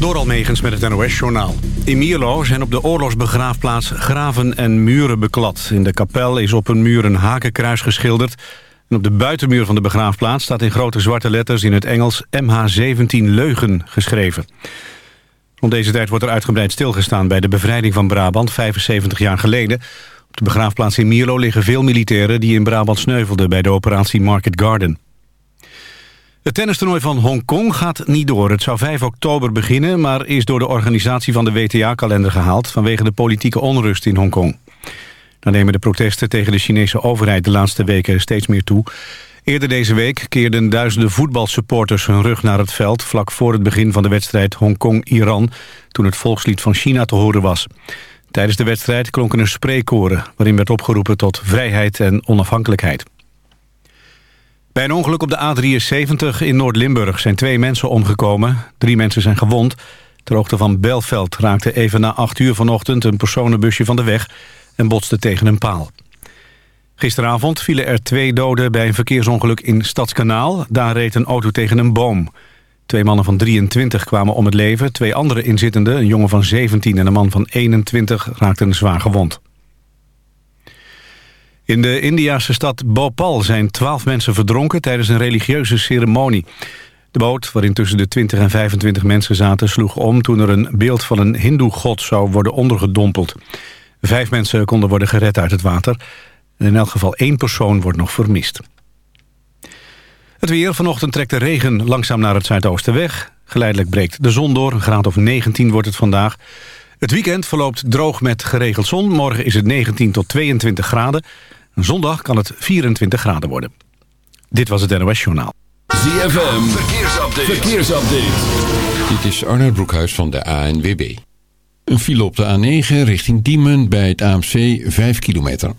Door Almegens met het NOS-journaal. In Mierlo zijn op de oorlogsbegraafplaats graven en muren beklad. In de kapel is op een muur een hakenkruis geschilderd. En op de buitenmuur van de begraafplaats staat in grote zwarte letters... in het Engels MH17 Leugen geschreven. Rond deze tijd wordt er uitgebreid stilgestaan bij de bevrijding van Brabant... 75 jaar geleden. Op de begraafplaats in Mierlo liggen veel militairen... die in Brabant sneuvelden bij de operatie Market Garden. Het tennistoernooi van Hongkong gaat niet door. Het zou 5 oktober beginnen, maar is door de organisatie van de WTA-kalender gehaald... vanwege de politieke onrust in Hongkong. Dan nemen de protesten tegen de Chinese overheid de laatste weken steeds meer toe. Eerder deze week keerden duizenden voetbalsupporters hun rug naar het veld... vlak voor het begin van de wedstrijd Hongkong-Iran... toen het volkslied van China te horen was. Tijdens de wedstrijd klonken er spreekkoren... waarin werd opgeroepen tot vrijheid en onafhankelijkheid. Bij een ongeluk op de A73 in Noord-Limburg zijn twee mensen omgekomen. Drie mensen zijn gewond. Ter hoogte van Belveld raakte even na 8 uur vanochtend een personenbusje van de weg en botste tegen een paal. Gisteravond vielen er twee doden bij een verkeersongeluk in Stadskanaal. Daar reed een auto tegen een boom. Twee mannen van 23 kwamen om het leven. Twee andere inzittenden, een jongen van 17 en een man van 21, raakten zwaar gewond. In de Indiase stad Bhopal zijn twaalf mensen verdronken tijdens een religieuze ceremonie. De boot, waarin tussen de 20 en 25 mensen zaten, sloeg om toen er een beeld van een hindoe-god zou worden ondergedompeld. Vijf mensen konden worden gered uit het water. En in elk geval één persoon wordt nog vermist. Het weer. Vanochtend trekt de regen langzaam naar het zuidoosten weg. Geleidelijk breekt de zon door. Een graad of 19 wordt het vandaag. Het weekend verloopt droog met geregeld zon. Morgen is het 19 tot 22 graden. Zondag kan het 24 graden worden. Dit was het NOS Journaal. ZFM, verkeersupdate. verkeersupdate. Dit is Arnold Broekhuis van de ANWB. Een file op de A9 richting Diemen bij het AMC 5 kilometer.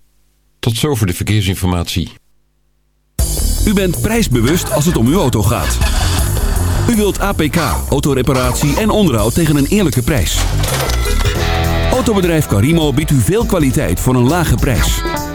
Tot zover de verkeersinformatie. U bent prijsbewust als het om uw auto gaat. U wilt APK, autoreparatie en onderhoud tegen een eerlijke prijs. Autobedrijf Carimo biedt u veel kwaliteit voor een lage prijs.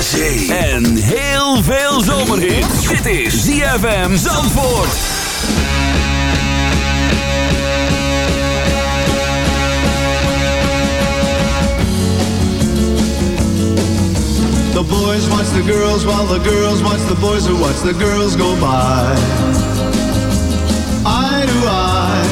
Zee en heel veel zomerhit. Dit is ZFM Zandvoort. The boys watch the girls while the girls watch the boys who watch the girls go by. Eye to eye,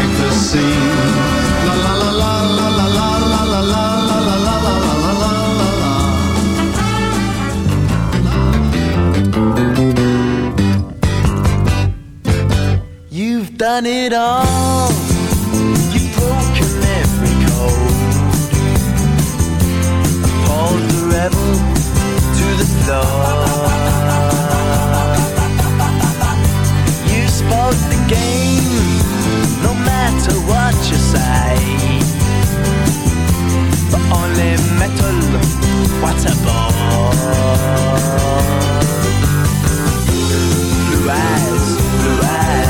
make the scene. La la la la la la la la la la la la la la la la la. You've done it all. You've broken every code. Appalled the rebel you say. But only metal, what a bore. Blue eyes, blue eyes.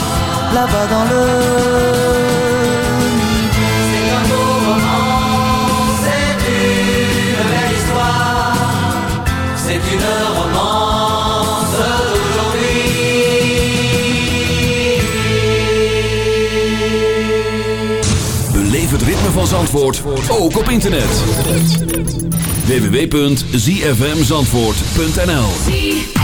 là-bas dans le midi. C'est un beau roman, c'est une belle histoire. C'est une romance d'aujourd'hui. Beleef het ritme van Zandvoort ook op internet. www.zfmzandvoort.nl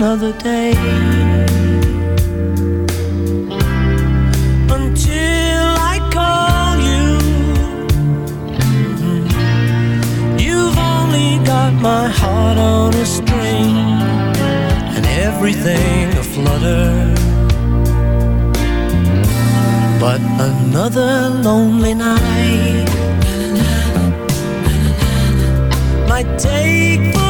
another day. Until I call you, Mhm. you've only got my heart on a string and everything aflutter. But another lonely night might take